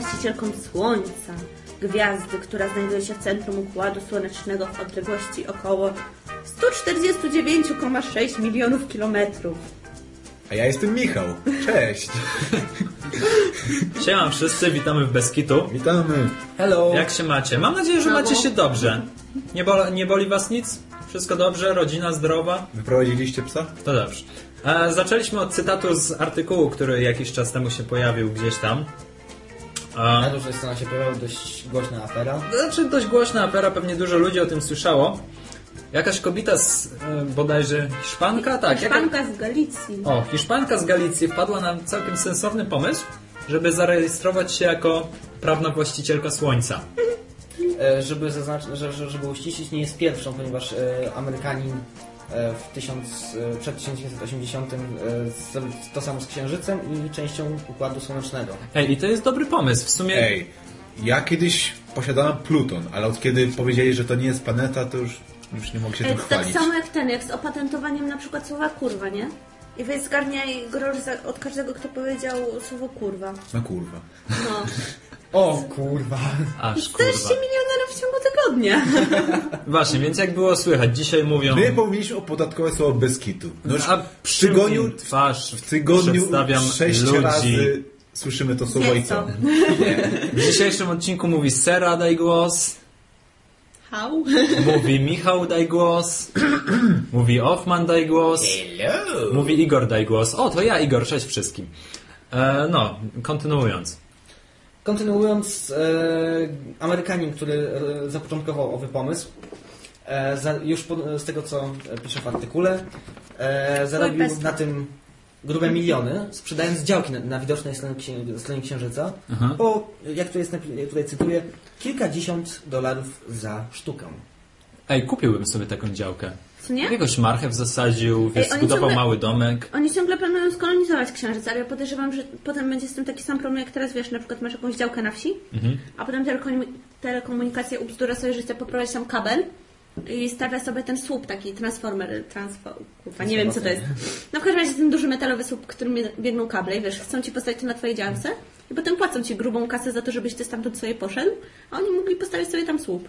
właścicielką Słońca, gwiazdy, która znajduje się w centrum Układu Słonecznego w odległości około 149,6 milionów kilometrów. A ja jestem Michał. Cześć. Siema wszyscy, witamy w Beskitu. Witamy. Hello. Jak się macie? Mam nadzieję, że macie się dobrze. Nie, boli, nie boli was nic? Wszystko dobrze? Rodzina zdrowa? Wyprowadziliście psa? To dobrze. E, zaczęliśmy od cytatu z artykułu, który jakiś czas temu się pojawił gdzieś tam. Na E, dużej stronie się pojawiła dość głośna afera. znaczy dość głośna afera, pewnie dużo ludzi o tym słyszało. Jakaś kobieta z e, bodajże Hiszpanka? Tak. jaka- Hiszpanka z Galicji. O, Hiszpanka z Galicji wpadła na całkiem sensowny pomysł, żeby zarejestrować się jako prawna właścicielka Słońca. E, Żeby, zaznaczyć, że, że, żeby uściślić, nie jest pierwszą, ponieważ e, Amerykanin w tysiąc, e, przed 1980 e, to samo z Księżycem i częścią Układu Słonecznego. Ej, i to jest dobry pomysł. W sumie Ej, ja kiedyś posiadałem Pluton, ale od kiedy powiedzieli, że to nie jest planeta, to już, już nie mogę się Ej, tym to tak chwalić. samo jak ten, jak z opatentowaniem na przykład słowa kurwa, nie? I wy zgarniaj grosz za, od każdego, kto powiedział słowo kurwa. No kurwa. No. O kurwa! Aż kurwa. milionerów w ciągu tygodnia. Właśnie, więc jak było słychać, dzisiaj mówią... My powinniśmy opodatkować słowo Beskitu. No już A w tygodniu, twarz w tygodniu przedstawiam sześć ludzi. razy słyszymy to słowo i co? W dzisiejszym odcinku mówi Sera daj głos, How? mówi Michał daj głos, mówi Hoffman daj głos, Hello! mówi Igor daj głos. O, to ja Igor, cześć wszystkim. E, no, kontynuując. Kontynuując, e, Amerykanin, który e, zapoczątkował owy pomysł, e, za, już po, z tego co pisze w artykule, e, zarobił na tym grube miliony, sprzedając działki na, na widocznej stronie, księ, stronie Księżyca, Aha. po, jak to jest, tutaj cytuję, kilkadziesiąt dolarów za sztukę. Ej, kupiłbym sobie taką działkę. Co nie? Jakiegoś marchew zasadził, wiesz, Ej, zbudował ciągle- mały domek. Oni ciągle planują skolonizować księżyc, ale ja podejrzewam, że potem będzie z tym taki sam problem jak teraz, wiesz, na przykład masz jakąś działkę na wsi, Mhm. a potem telekomu- telekomunikacja ubzdura sobie, że chce poprowadzić tam kabel i stawia sobie ten słup, taki transformer, transfo, kurwa, nie wiem co to jest. No w każdym razie ten duży metalowy słup, którym biegną kable i wiesz, chcą ci postawić to na twojej działce i potem płacą ci grubą kasę za to, żebyś ty stamtąd sobie poszedł, a oni mogli postawić sobie tam słup.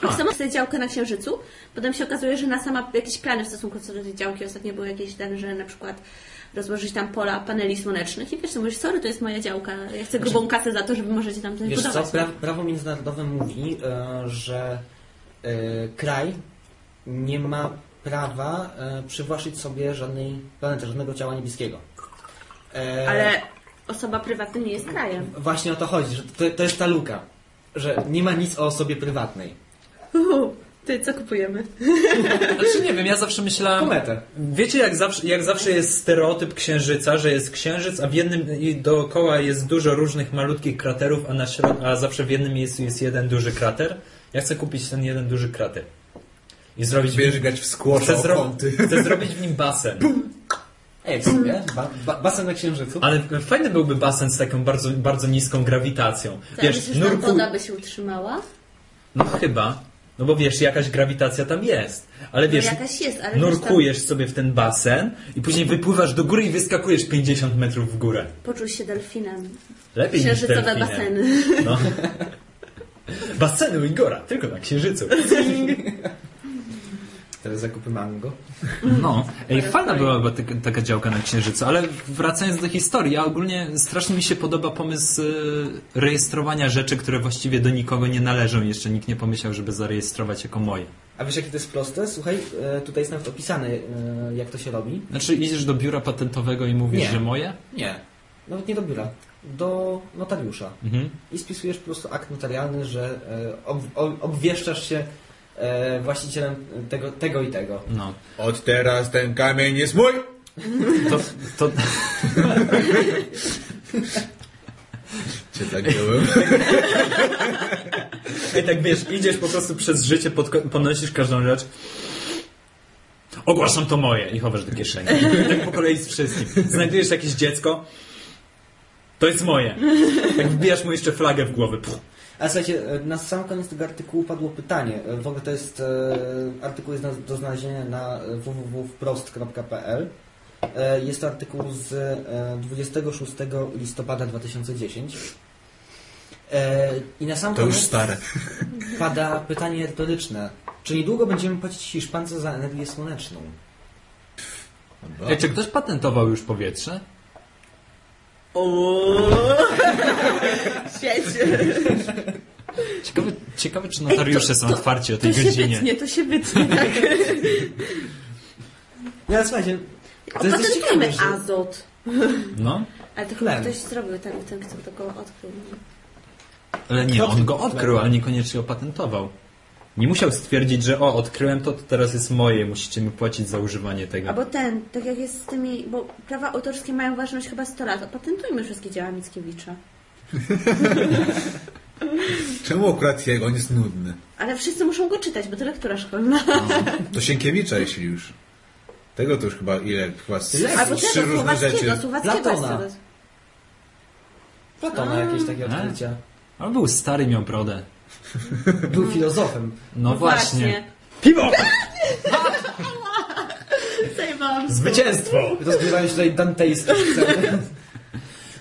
Tak samo sobie działkę na Księżycu, potem się okazuje, że NASA ma jakieś plany w stosunku co do tej działki. Ostatnio były jakieś ten, że na przykład rozłożyć tam pola paneli słonecznych i wiesz, co mówisz, sorry, to jest moja działka, ja chcę grubą kasę za to, żeby możecie tam coś Wiesz co, budować. pra, prawo międzynarodowe mówi, e, że e, kraj nie ma prawa e, przywłaszczyć sobie żadnej planety, żadnego ciała niebieskiego. Ale osoba prywatna nie jest krajem. Właśnie o to chodzi, że to, to jest ta luka, że nie ma nic o osobie prywatnej. Uhu, ty, co kupujemy? Znaczy nie wiem, ja zawsze myślałem... Kometę. Wiecie, jak zawsze, jak zawsze jest stereotyp księżyca, że jest księżyc, a w jednym i dookoła jest dużo różnych malutkich kraterów, a, na środ- a zawsze w jednym miejscu jest jeden duży krater. Ja chcę kupić ten jeden duży krater. I zrobić grać w skłosza chcę, zro- chcę zrobić w nim basen. Ej, w sumie, ba, ba, basen na Księżycu. Ale fajny byłby basen z taką bardzo, bardzo niską grawitacją. Co, Wiesz, myślisz, nurku... woda by się utrzymała? No chyba. No bo wiesz, jakaś grawitacja tam jest. Ale wiesz, no jest, ale nurkujesz sobie w ten basen i później wypływasz do góry i wyskakujesz 50 metrów w górę. tam poczuł się delfinem. Lepiej niż Księżycowe delfinem. baseny. No. Baseny Igora, tylko na księżycu. Teraz zakupy mango. No. Ej, fajna byłaby taka, taka działka na księżycu, ale wracając do historii, ja ogólnie strasznie mi się podoba pomysł e, rejestrowania rzeczy, które właściwie do nikogo nie należą. Jeszcze nikt nie pomyślał, żeby zarejestrować jako moje. A wiesz, jakie to jest proste? Słuchaj, e, tutaj jest nawet opisane, e, jak to się robi. Znaczy idziesz do biura patentowego i mówisz, Nie. że moje? Nie. Nawet nie do biura. Do notariusza. Mhm. I spisujesz po prostu akt notarialny, że ob, ob, obwieszczasz się e, właścicielem tego, tego i tego. No. Od teraz ten kamień jest mój! To, to, Cię zagiąłem. Ej, tak wiesz, idziesz po prostu przez życie, podko- ponosisz każdą rzecz. Ogłaszam to moje i chowasz do kieszeni. Tak po kolei z wszystkim. Znajdujesz jakieś dziecko. To jest moje. Tak wbijasz mu jeszcze flagę w głowę. Puh. A słuchajcie, e, na sam koniec tego artykułu padło pytanie. E, W ogóle to jest e, artykuł jest do znalezienia na www.wprost.pl. Jest to artykuł z e, 26 listopada 2010. E, I na sam To już koniec stare. pada pytanie retoryczne. Czy niedługo będziemy płacić Hiszpance za energię słoneczną? Ej, czy ktoś patentował już powietrze? Świecie. Ciekawe, ciekawe czy notariusze są otwarci o tej to się godzinie. wytnie, to się wytnie. Tak. No ale słuchajcie, to jest dość ciekawe, że... azot. No, Ale to chyba ktoś zrobił, ten, ten kto tego odkrył. ale nie, on go odkrył, ale niekoniecznie opatentował. Nie musiał stwierdzić, że o, odkryłem to, to teraz jest moje, musicie mi płacić za używanie tego. Albo ten, tak jak jest z tymi, bo prawa autorskie mają ważność chyba 100 lat. Opatentujmy wszystkie dzieła Mickiewicza. Czemu akurat jego? On jest nudny. Ale wszyscy muszą go czytać, bo to lektura szkolna. To Sienkiewicza, jeśli już. Tego to już chyba ile? Chyba z? Albo trzy tego, różne rzeczy. słowackiego, jest Platona. Platona jakieś takie A. odkrycia. On był stary, miał brodę. Był filozofem. No właśnie. Piwo! Zwycięstwo! Rozgrywają się tutaj dantejskie sceny.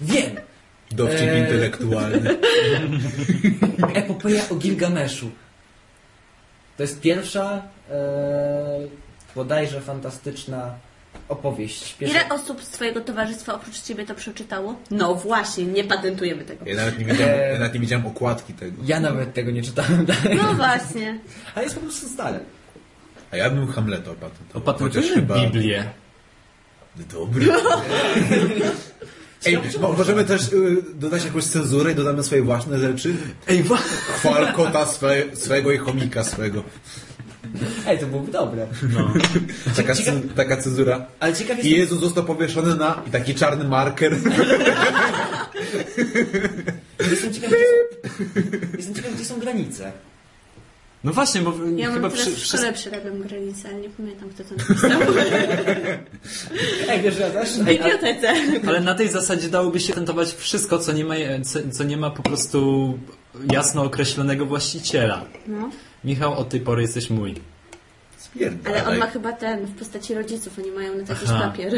Wiem! Dowcip Eee. intelektualny. Epopeja o Gilgameszu. To jest pierwsza e, bodajże fantastyczna opowieść. Pierwsza... Ile osób z Twojego towarzystwa oprócz Ciebie to przeczytało? No właśnie, nie patentujemy tego. Ja nawet nie widziałem, Eee. ja nawet nie widziałem okładki tego. Ja nawet tego nie czytałem dalej. No właśnie. Ale jest po prostu stare. A ja bym Hamleta opatentował. Opatentujmy Biblię. Dobry. Ej, mo- możemy też y, dodać jakąś cenzurę i dodamy swoje własne rzeczy? Ej, wa- Chwal kota swe, swego i chomika swego. Ej, to byłoby dobre. No. Taka, cen- taka cenzura. Ale ciekaw I. Jezus został powieszony na i taki czarny marker. Jestem ciekaw, gdzie są... Jestem ciekaw, gdzie są granice. no właśnie, bo Ja chyba mam teraz przy, w przy, szkole przerabiam granicę, ale nie pamiętam kto to napisał. Ej, wiesz, że ja też? W bibliotece. Ale na tej zasadzie dałoby się tentować wszystko, co nie ma, co, co nie ma po prostu jasno określonego właściciela. No. Michał, od tej pory jesteś mój. Spierdalaj. Ale on ma chyba ten, w postaci rodziców, oni mają na to jakiś Aha. papier.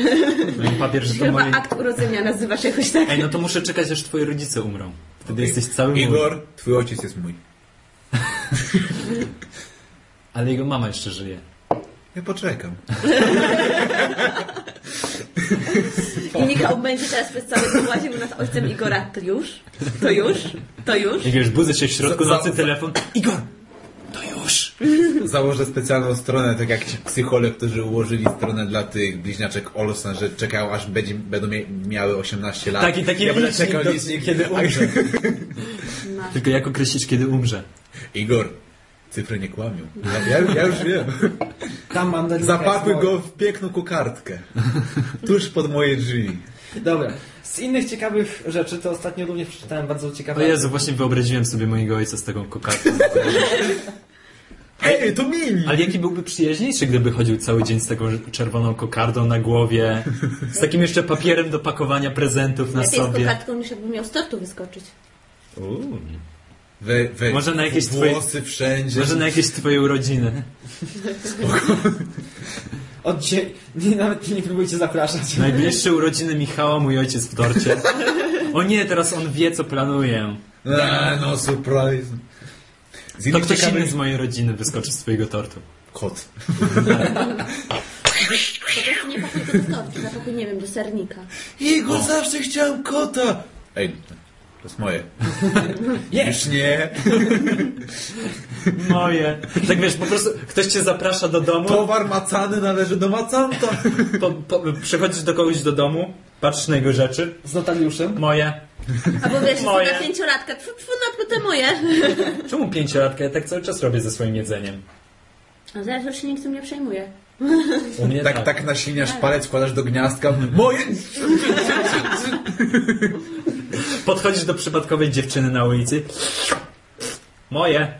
Mam papier, że to Chyba moje... akt urodzenia nazywasz jakoś tak. Ej, no to muszę czekać, aż twoi rodzice umrą. Wtedy Okej. jesteś cały mój. Igor, twój ojciec jest mój. Ale jego mama jeszcze żyje. Ja poczekam. I Michał będzie teraz przez cały czas łaził nad ojcem Igora. To już? To już? To już? Jak wiesz, budzę się w środku nocy, telefon. Igor! To już! Założę specjalną stronę, tak jak ci psycholog, którzy ułożyli stronę dla tych bliźniaczek Olsen, że czekają aż będzie, będą mia miały 18 lat. Taki, taki ja będę czekał do- licznik, kiedy umrze. Tylko jak określić, kiedy umrze? Igor, cyfry nie kłamią. Ja, ja, ja już wiem. Tam go w piękną kokardkę. Tuż pod moje drzwi. Dobra. Z innych ciekawych rzeczy to ostatnio również przeczytałem bardzo O ciekawe... Jezu, właśnie wyobraziłem sobie mojego ojca z taką kokardką. Ej, to mini! Ale jaki byłby przyjaźniejszy, gdyby chodził cały dzień z taką czerwoną kokardą na głowie, z takim jeszcze papierem do pakowania prezentów na Lepiej z sobie. kokardką niż jakby miał z tortu wyskoczyć. Uuu. We, we, Może na jakieś włosy wszędzie. Może na jakieś twoje urodziny. Od dzisiaj... Nie, nawet nie próbujcie zapraszać. Najbliższe urodziny Michała, mój ojciec w torcie. O nie, teraz on wie, co planuję. A, no, surprise. Z To ktoś ciekawych... inny z mojej rodziny wyskoczy z twojego tortu. Kot. Nie pakuj go do tortu, zapakuj, nie wiem, do sernika. Igor, zawsze chciałem kota! Ej, to jest moje. Już nie. Moje. Tak wiesz, po prostu ktoś cię zaprasza do domu, Towar macany należy do macanta. po, po, przychodzisz do kogoś do domu, patrzysz na jego rzeczy, Z notariuszem. moje. Albo wiesz, Moje. jest na pięciolatka, na te moje. Czemu pięciolatka? Ja tak cały czas robię ze swoim jedzeniem. A zaraz już się nikt tym nie przejmuje. U mnie tak. Tak, tak nasilniasz palec, wkładasz do gniazdka. Moje! Podchodzisz do przypadkowej dziewczyny na ulicy. Moje.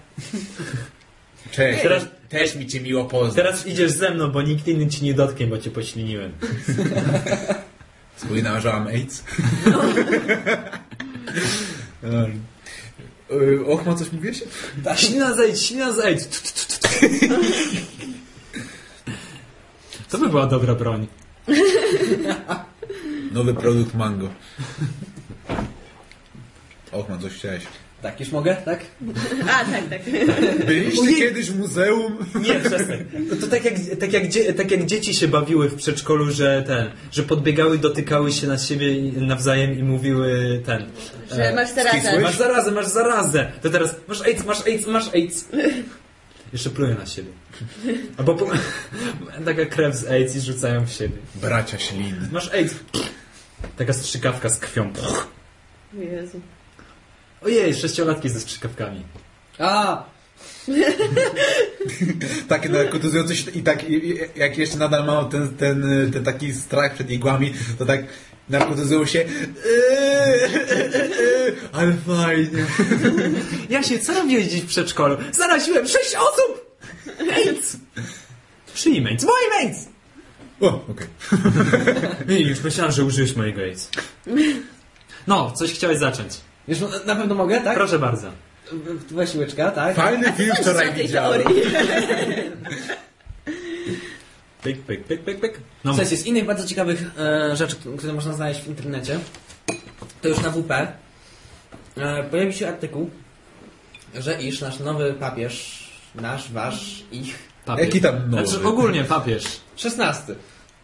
Cześć, Teraz- też mi cię miło poznać. Teraz idziesz ze mną, bo nikt inny ci nie dotknie, bo cię pośliniłem. Wspominałem, że mam AIDS. Och, ma coś mówiłeś? Ślina zejdź, ślina zejdź. To by była dobra broń. Nowy produkt mango. Och, ma coś chciałeś. Tak, już mogę, tak? A, tak, tak. Byliście kiedyś w muzeum? Nie, przestań. To, to tak, jak, tak, jak, dzie- tak jak dzieci się bawiły w przedszkolu, że ten, że podbiegały, dotykały się na siebie nawzajem i mówiły ten. Że masz zarazę. skisłeś? Masz zarazę, masz zarazę. To teraz masz AIDS, masz AIDS, masz AIDS. Jeszcze pluję na siebie. Albo po, taka krew z AIDS i rzucają w siebie. Bracia śliny. Masz AIDS. Taka strzykawka z krwią. Jezu. Ojej, sześciolatki ze strzykawkami. A, Takie narkotyzujące się i tak, i, i, jak jeszcze nadal mam ten, ten, ten taki strach przed igłami, to tak narkotyzują się eee, ale fajnie. Jasie, co robiłeś dziś w przedszkolu? Zaraziłem sześć osób! AIDS! Czyim AIDS? Moim AIDS! O, okej. I już myślałem, że użyłeś mojego AIDS. No, coś chciałeś zacząć. Już na, pewno mogę, tak? Proszę bardzo. Weź łyczka, tak? Fajny film wczoraj widziałem. Pyk, pyk, pyk, pyk, pyk. No, Słuchajcie, z innych bardzo ciekawych e, rzeczy, które można znaleźć w internecie, to już na WP e, pojawił się artykuł, że iż nasz nowy papież, nasz, wasz, ich, papież. Jaki tam nowy? Znaczy ogólnie papież. szesnasty.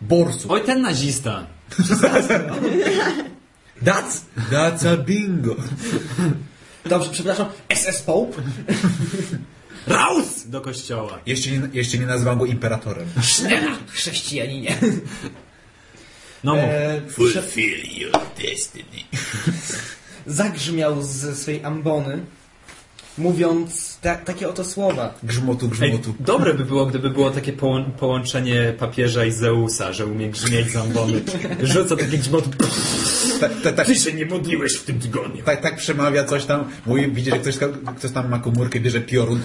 Borsu. Oj, ten nazista. That's, that's a bingo. Dobrze, przepraszam, SS Pope. Raus! Do kościoła. Jeszcze nie, jeszcze nie nazywam go imperatorem. Chrześcijaninie. No mów. E, Fulfill your destiny. zagrzmiał ze swej ambony, mówiąc ta, takie oto słowa. Grzmotu, Ej, grzmotu. dobre by było, gdyby było takie połą- połączenie papieża i Zeusa, że umie grzmieć zambony. Rzuca takie grzmot. Tak, tak, tak, Ty się nie modliłeś w tym tygodniu. tak, tak przemawia coś tam. Mówi, widzi, że ktoś, ktoś tam ma komórkę, bierze piorun.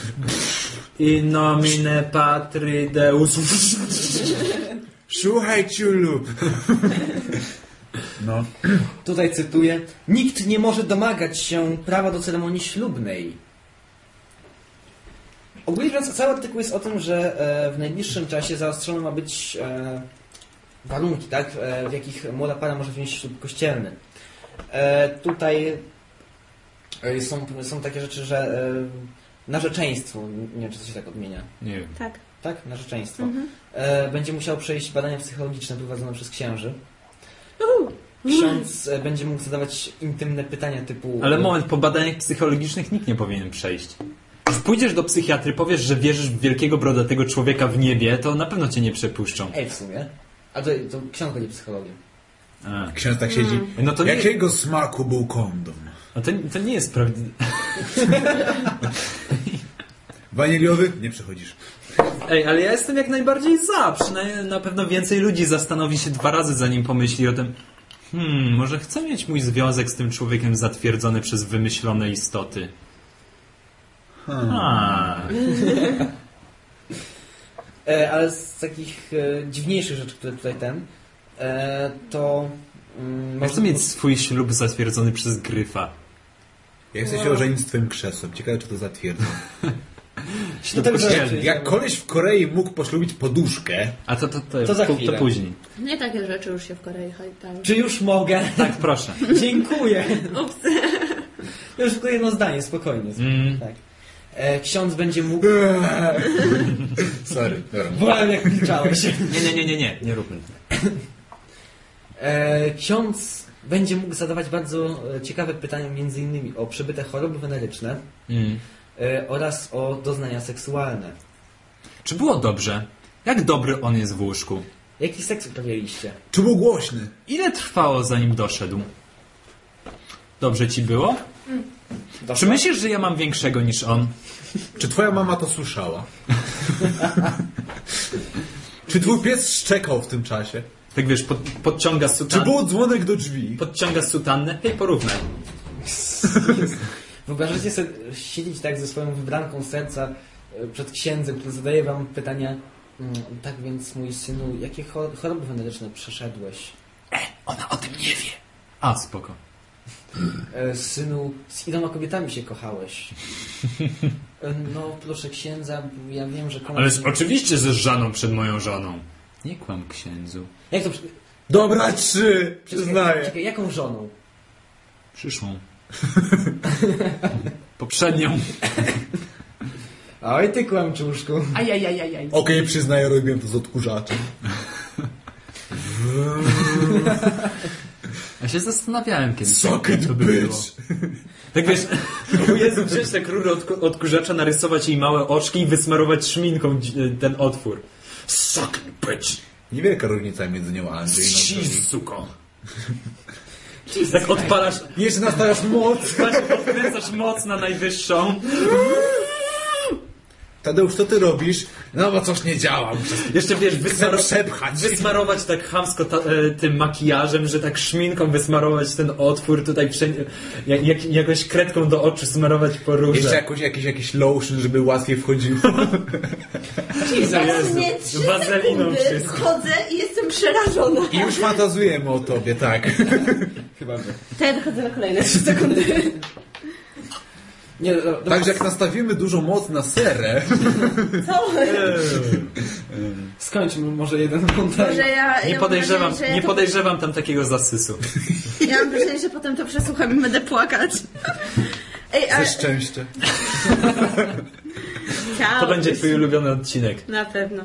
In nomine patri deus. Słuchaj, ciulu. No. Tutaj cytuję: Nikt nie może domagać się prawa do ceremonii ślubnej. Ogólnie mówiąc, cały artykuł jest o tym, że e, w najbliższym czasie zaostrzone ma być e, warunki, tak, e, w jakich młoda para może wziąć ślub kościelny. E, tutaj e, są, są takie rzeczy, że narzeczeństwo, nie wiem czy to się tak odmienia, Nie wiem. Tak. tak? Narzeczeństwo. E, będzie musiał przejść badania psychologiczne prowadzone przez księży. Ksiądz e, będzie mógł zadawać intymne pytania typu... Ale moment, po badaniach psychologicznych nikt nie powinien przejść. Jak pójdziesz do psychiatry, powiesz, że wierzysz w wielkiego brodatego człowieka w niebie, to na pewno cię nie przepuszczą. Ej, w sumie. A to, to ksiądz będzie psychologiem. A, Ksiądz tak siedzi. No to nie- Jakiego smaku był kondom? a to, to nie jest prawdziwe. Waniliowy? Nie przechodzisz. Ej, ale ja jestem jak najbardziej za. Przynajmniej na pewno więcej ludzi zastanowi się dwa razy, zanim pomyśli o tym. Hmm, może chcę mieć mój związek z tym człowiekiem zatwierdzony przez wymyślone istoty. A, E, ale z takich e, dziwniejszych rzeczy, które tutaj ten, e, to... Mm, ja chcę mieć swój ślub zatwierdzony przez Gryfa. Ja chcę się ożenić z twoim krzesłem. Ciekawe, czy to zatwierdzą. Ślub tak kościelny. rzeczy. Jak koleś w Korei mógł poślubić poduszkę, A to, to, to, To za to, chwilę. to później. Nie takie rzeczy już się w Korei chodzi. Czy już mogę? Tak, proszę. Dziękuję. Już tylko jedno zdanie, spokojnie. Mm. Tak. E, ksiądz będzie mógł... sorry, dobra. Wolałem jak milczałeś. Nie, nie, nie, nie, nie, nie róbmy. E, ksiądz będzie mógł zadawać bardzo e, ciekawe pytania, między innymi o przebyte choroby weneryczne Mm. e, oraz o doznania seksualne. Czy było dobrze? Jak dobry on jest w łóżku? Jaki seks uprawialiście? Czy był głośny? Ile trwało zanim doszedł? Dobrze ci było? Czy Doszło? myślisz, że ja mam większego niż on? Czy twoja mama to słyszała? Czy twój pies szczekał w tym czasie? Tak wiesz, pod, podciąga Czy sutannę. był dzwonek do drzwi? Podciąga sutannę. Hej, porównaj. Wyobrażacie sobie siedzieć tak ze swoją wybranką serca e, przed księdzem, który zadaje wam pytania mm, tak więc mój synu, jakie cho- choroby weneryczne przeszedłeś? Ona o tym nie wie. A, spoko. E, synu, z iloma kobietami się kochałeś? E, no proszę księdza, ja wiem, że komuś... Ale oczywiście ze żaną przed moją żoną. Nie kłam księdzu. Jak to... przy- Dobra, trzy! Przyznaję. Czekaj, jaką żoną? Przyszłą. Poprzednią. Oj, ty kłamczuszku. Ajajajajaj. Okej, przyznaję, robiłem to z odkurzaczem. Ja się zastanawiałem kiedyś. Suck jak it, to by było. bitch! Tak wiesz, Jezu, wziąć tak rurę od, odkurzacza, narysować jej małe oczki i wysmarować szminką ten otwór. Suck it, bitch! Niewielka różnica między nią a Angeliną. Jolie. suko. Tak odpalasz, Jeszcze nastawiasz moc! odkręcasz moc na najwyższą. Tadeusz, co ty robisz? No bo coś nie działa, Jeszcze wiesz, wysmaro- przepchać. wysmarować tak chamsko ta, e, tym makijażem, że tak szminką wysmarować ten otwór, tutaj jak, jak, jakąś kredką do oczu smarować po róże. Jeszcze jakoś, jakiś, jakiś lotion, żeby łatwiej wchodził. Teraz Jezu. mnie trzy Wazeliną sekundy wszystko. wchodzę i jestem przerażona. I już fantazujemy o tobie, tak. Chyba by. To ja wychodzę na kolejne trzy sekundy. Nie, no, no, Także jak nastawimy dużą moc na serę, Co? skończmy może jeden montaż. Może ja, Nie ja podejrzewam, wrażenie, że nie ja podejrzewam tam takiego zasysu. To, ja mam wrażenie, że potem to przesłucham i będę płakać. Ej, ze ale... szczęścia. Ciao. To będzie twój ulubiony odcinek. Na pewno.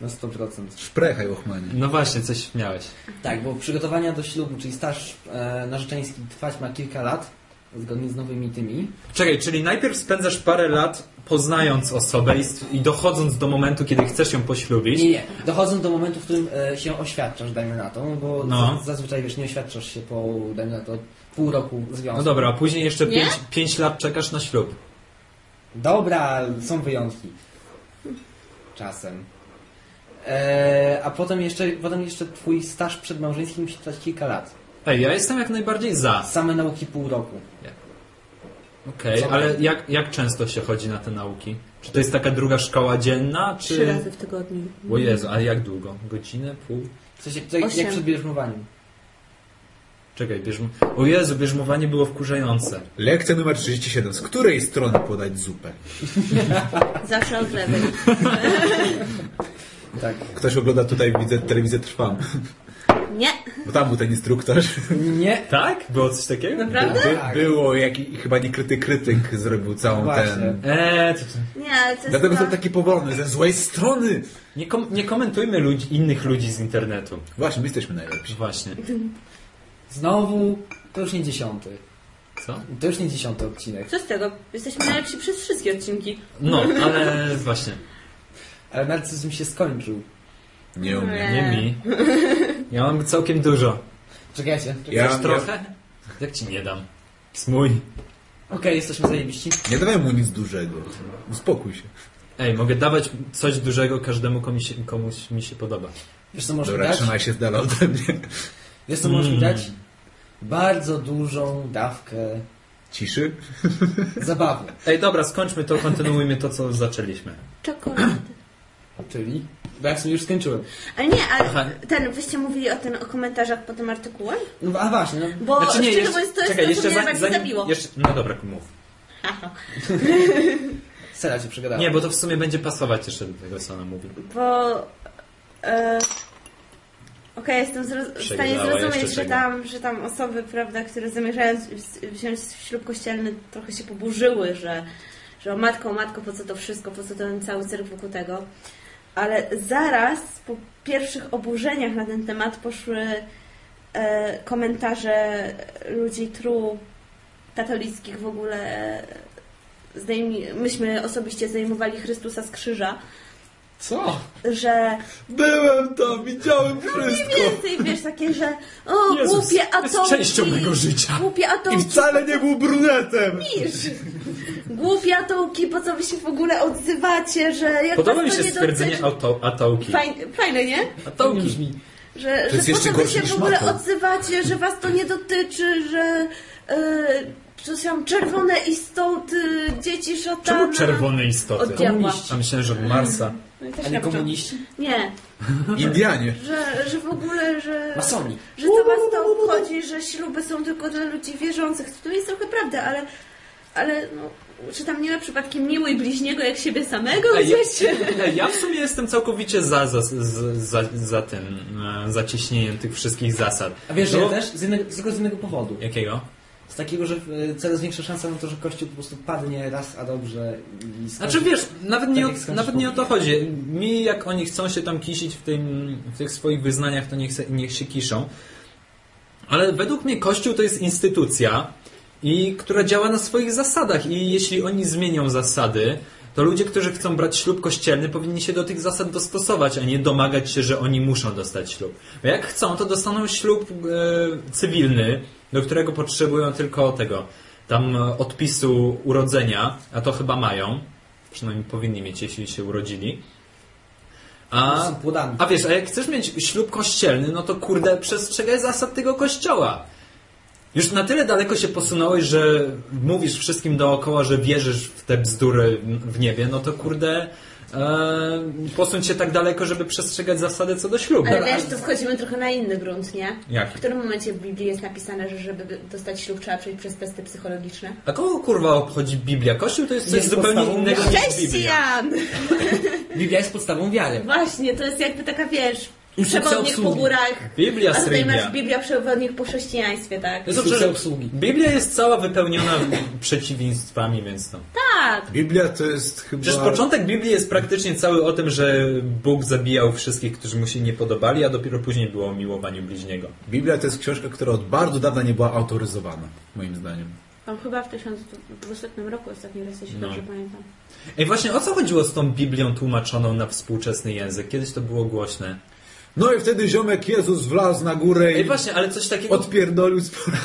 Na 100%. Szprechaj, Ochmanie. No właśnie, coś miałeś. Tak, bo przygotowania do ślubu, czyli staż e, narzeczeński trwać ma kilka lat, zgodnie z nowymi tymi. Czekaj, czyli najpierw spędzasz parę lat poznając osobę i, i dochodząc do momentu, kiedy chcesz ją poślubić. Nie, nie. Dochodzą do momentu, w którym e, się oświadczasz, dajmy na to, bo No. z, zazwyczaj wiesz, nie oświadczasz się po, dajmy na to, pół roku związku. No dobra, a później jeszcze Nie? 5 lat czekasz na ślub. Dobra, są wyjątki. Czasem. E, a potem jeszcze, potem jeszcze twój staż przedmałżeński musi trwać kilka lat. Ej, ja jestem jak najbardziej za. Same nauki pół roku. Okej, Co? ale jak, jak często się chodzi na te nauki? Czy to jest taka druga szkoła dzienna, czy... Trzy razy w tygodniu. O Jezu, a jak długo? Godzinę, pół? W sensie, to jak, Osiem. jak przed bierzmowaniem. Czekaj, bierzm... O Jezu, bierzmowanie było wkurzające. Lekcja numer 37. Z której strony podać zupę? Zawsze od lewej. Tak. Ktoś ogląda tutaj, widzę, telewizję Trwam. Nie, Bo tam był ten instruktor. Nie. Tak? Było coś takiego? naprawdę? By, Tak. było, jak, chyba niekryty krytyk zrobił całą Właśnie. ten... Eee, to, to... Nie, ale to jest Dlatego chyba... są takie powolne, ze złej strony. Nie, kom... nie komentujmy ludzi, innych ludzi z internetu. Właśnie, my jesteśmy najlepsi. Właśnie. Znowu, to już nie dziesiąty. Co? To już nie dziesiąty odcinek. Co z tego? Jesteśmy najlepsi przez wszystkie odcinki. No, ale właśnie. Ale narcyzm się skończył. Nie umiem. Nie. Nie mi. Ja mam całkiem dużo. Czekajcie. czekajcie. Ja- trochę? Jak ci nie dam? Mój. Okej, jesteśmy zajebiści. Nie dawaj mu nic dużego. Uspokój się. Ej, mogę dawać coś dużego każdemu, komuś, komuś mi się podoba. Wiesz co możesz Dobra, dać? trzymaj się z dala ode mnie. Wiesz co możesz mi Mm. dać? Bardzo dużą dawkę Ciszy? zabawy. Ej, dobra, skończmy to, kontynuujmy to, co zaczęliśmy. Czekolady. Czyli? Bo ja w sumie już skończyłem. Ale nie, ale Aha. ten, wyście mówili o, ten, o komentarzach po tym artykułem? No a właśnie, no. Bo Znaczy nie, szczerze jeszcze, mówiąc, to jest czekaj, to, jeszcze co mnie za, najbardziej zanim, zabiło. jeszcze, no dobra, mów. Sera cię przegadała. Nie, bo to w sumie będzie pasować jeszcze do tego, co ona mówi. Bo... E, Okej, jestem zro- w stanie zrozumieć, jeszcze że tam, że tam osoby, prawda, które zamierzają wz- wziąć ślub kościelny, trochę się poburzyły, że, że o matko, o matko, po co to wszystko, po co ten cały cyrk wokół tego. Ale zaraz po pierwszych oburzeniach na ten temat poszły e, komentarze ludzi tru katolickich w ogóle. e, Zdejmi, myśmy osobiście zdejmowali Chrystusa z krzyża, Co? że Byłem tam, widziałem wszystko. więcej, wiesz, takie, że o, Jezus, głupie jest atołki. częścią mego życia. Głupie I atołki. wcale nie był brunetem. Widzisz? Głupie atołki, po co wy się w ogóle odzywacie, że jak Podoba mi się nie stwierdzenie auto, atołki. Fajne, fajne, nie? Atołki. brzmi. Że, że po co wy się w ogóle matoł. odzywacie, że was to nie dotyczy, że yy, coś tam czerwone istoty, dzieci szatana. Czemu czerwone istoty? Od diabła. A myślałem, że od Marsa. No A nie komuniści? Nie, Indianie. że, że w ogóle, że... Masoni. Że co was to obchodzi, że śluby są tylko dla ludzi wierzących. To jest trochę prawda, ale, ale no, czy tam nie ma przypadkiem miły bliźniego jak siebie samego ja, ja w sumie jestem całkowicie za, za, za, za, za tym, e, zacieśnieniem tych wszystkich zasad. A wiesz, że No, ja też? Z jednego, tylko z jednego powodu. Jakiego? z takiego, że e, coraz większa szansa na to, że Kościół po prostu padnie raz, a dobrze i skończy. Znaczy wiesz, nawet nie, Tak o, nawet nie o to chodzi. Mi jak oni chcą się tam kisić w, tym, w tych swoich wyznaniach, to niech, se, niech się kiszą. Ale według mnie Kościół to jest instytucja, i która działa na swoich zasadach. I jeśli oni zmienią zasady, to ludzie, którzy chcą brać ślub kościelny, powinni się do tych zasad dostosować, a nie domagać się, że oni muszą dostać ślub. Bo jak chcą, to dostaną ślub e, cywilny, do którego potrzebują tylko tego tam e, odpisu urodzenia, a to chyba mają. Przynajmniej powinni mieć, jeśli się urodzili. A, a wiesz, a jak chcesz mieć ślub kościelny, no to kurde, przestrzegaj zasad tego kościoła. Już na tyle daleko się posunąłeś, że mówisz wszystkim dookoła, że wierzysz w te bzdury w niebie, no to kurde, e, posuń się tak daleko, żeby przestrzegać zasady co do ślubu. Ale wiesz, tu wchodzimy trochę na inny grunt, nie? Jak? W którym momencie w Biblii jest napisane, że żeby dostać ślub trzeba przejść przez testy psychologiczne? A kogo kurwa obchodzi Biblia? Kościół to jest coś Jest zupełnie innego niż Biblia. Chrześcijan! Biblia jest podstawą wiary. Właśnie, to jest jakby taka, wiesz, przewodnik po górach. Biblia A tutaj masz Biblia przewodnik po chrześcijaństwie, tak? To jest Instrukcja dobrze, obsługi. Biblia jest cała wypełniona przeciwieństwami, więc to. Tak! Biblia to jest chyba... Przecież początek Biblii jest praktycznie cały o tym, że Bóg zabijał wszystkich, którzy mu się nie podobali, a dopiero później było o miłowaniu bliźniego. Biblia to jest książka, która od bardzo dawna nie była autoryzowana, moim zdaniem. Tam chyba w 1200 roku ostatni raz, jeśli No. dobrze pamiętam. Ej, właśnie o co chodziło z tą Biblią tłumaczoną na współczesny język? Kiedyś to było głośne. No i wtedy ziomek Jezus wlazł na górę Ej, i właśnie, ale coś takiego... odpierdolił sporo.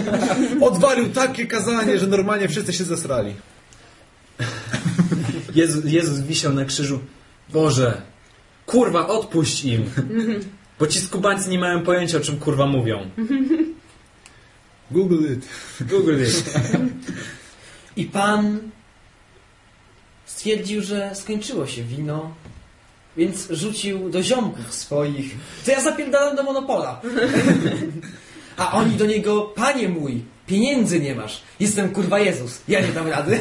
Odwalił takie kazanie, że normalnie wszyscy się zesrali. Jezu, Jezus wisiał na krzyżu. Boże, kurwa, odpuść im. Bo ci skubańcy nie mają pojęcia, o czym kurwa mówią. Google it. Google it. I Pan stwierdził, że skończyło się wino, więc rzucił do ziomków swoich. To ja zapierdalam do Monopola. A oni do niego, panie mój, pieniędzy nie masz. Jestem kurwa Jezus. Ja nie dam rady.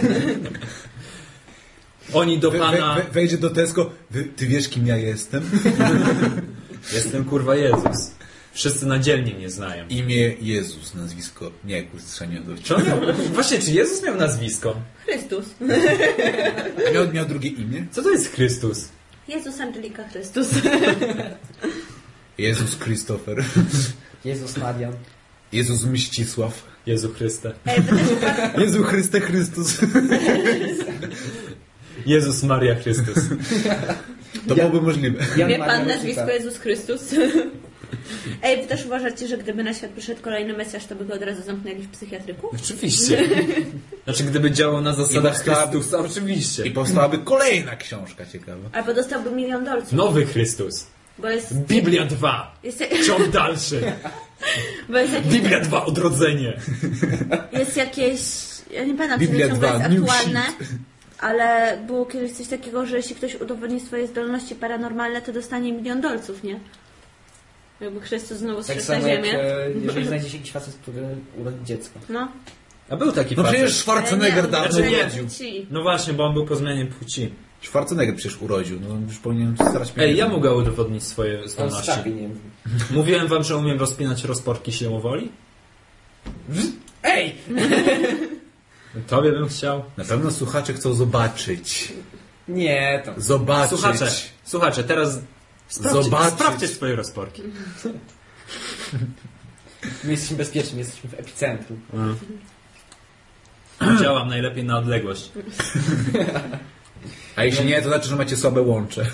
Oni do Pana... we, we, wejdzie do Tesco. Wy, ty wiesz, kim ja jestem? Jestem kurwa Jezus. Wszyscy na dzielnie nie znają. Imię Jezus, nazwisko. Nie, kurczę, nie miał... Właśnie, czy Jezus miał nazwisko? Chrystus. miał, miał drugie imię? Co to jest Chrystus? Jezus Angelika Chrystus. Jezus Christopher. Jezus Marian. Jezus Mścisław. Jezu Chryste. Ej, też Jezu Chryste Chrystus. Jezus Maria Chrystus. To byłoby możliwe. Wie pan nazwisko Jezus Chrystus? Ej, wy też uważacie, że gdyby na świat przyszedł kolejny Mesjasz, to by go od razu zamknęli w psychiatryku? Oczywiście. Znaczy, gdyby działał na zasadach Chrystusa, oczywiście. I powstałaby kolejna książka ciekawa. Albo dostałby milion dolców, Nowy Chrystus. bo jest... Biblia 2. Jest, Ciąg dalszy. bo jest, jakieś, Biblia 2. Odrodzenie. jest jakieś... Ja nie pamiętam, czy Biblia to ciągle jest 2, new aktualne, ale było kiedyś coś takiego, że jeśli ktoś udowodni swoje zdolności paranormalne, to dostanie milion dolców, nie? Jakby Chrystus znowu Tak zszedł na samo jak ziemię. e, jeżeli znajdzie się jakiś facet, który urodzi dziecko. No. A był taki No facet. przecież Schwarzenegger dawno Znaczy nie. urodził. No właśnie, bo on był po zmianie płci. Schwarzenegger przecież urodził. No już powinien starać Ej, ja mogę udowodnić swoje zdolności. Mówiłem wam, że umiem rozpinać rozporki siłą woli? Ej! Tobie bym chciał. Na pewno słuchacze chcą zobaczyć. Nie, to... Zobaczyć. Słuchacze, słuchacze, teraz sprawdźcie, Zobaczyć. sprawdźcie swoje rozporki. My jesteśmy bezpieczni, jesteśmy w epicentrum. Działam najlepiej na odległość. A jeśli nie, to znaczy, że macie słabe łącze.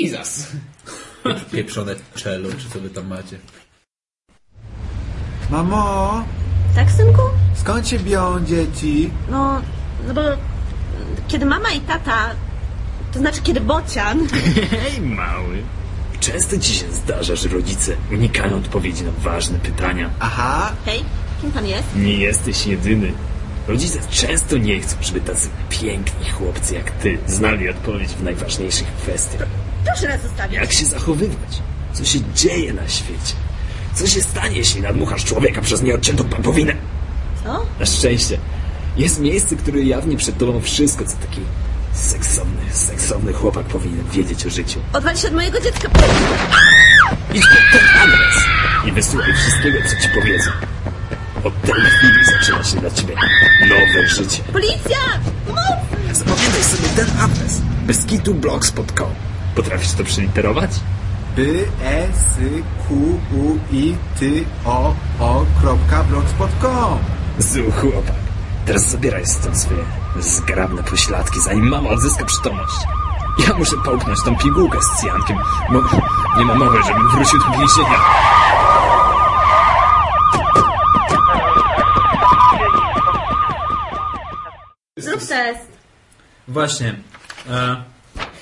Jesus! Pieprzone czelo, czy co wy tam macie. Mamo, Tak, synku? skąd się biją dzieci? No, no bo kiedy mama i tata, to znaczy kiedy bocian, Hej, mały. Często ci się zdarza, że rodzice unikają odpowiedzi na ważne pytania. Aha, hej, kim pan jest? Nie jesteś jedyny. Rodzice często nie chcą, żeby tacy piękni chłopcy jak ty znali odpowiedź w najważniejszych kwestiach. Proszę nas zostawić. Jak się zachowywać? Co się dzieje na świecie? Co się stanie, jeśli nadmuchasz człowieka przez nieodciętą pępowinę? Co? Na szczęście jest miejsce, które jawnie przed tobą wszystko, co taki seksowny, seksowny chłopak powinien wiedzieć o życiu. Odwal się od mojego dziecka. Idź pod ten adres i wysłuchaj wszystkiego, co ci powiedzą. Od tej chwili zaczyna się dla ciebie nowe życie. Policja! Zapamiętaj sobie ten adres. beskitublogspot.com Potrafisz to przeliterować? B, E, S, Q, U, I, T, O, O, blogspot.com Zu chłopak. Teraz zabieraj stąd swoje zgrabne pośladki, zanim mama odzyska przytomność. Ja muszę połknąć tą pigułkę z cyjankiem, bo nie ma mowy, żebym wrócił do więzienia. Zrób test. Właśnie. E,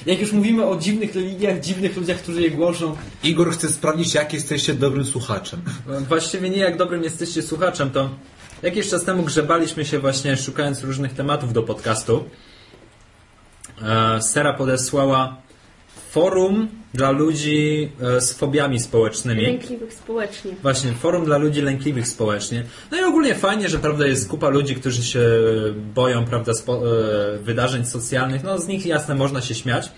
Jak już mówimy o dziwnych religiach, dziwnych ludziach, którzy je głoszą, Igor chce sprawdzić, jak jesteście dobrym słuchaczem. właściwie nie jak dobrym jesteście słuchaczem, to jakiś czas temu grzebaliśmy się właśnie szukając różnych tematów do podcastu. E, Sera podesłała forum dla ludzi e, z fobiami społecznymi. Lękliwych społecznie. Właśnie, forum dla ludzi lękliwych społecznie. No i ogólnie fajnie, że prawda jest kupa ludzi, którzy się boją prawda, spo, e, wydarzeń socjalnych. No z nich jasne można się śmiać.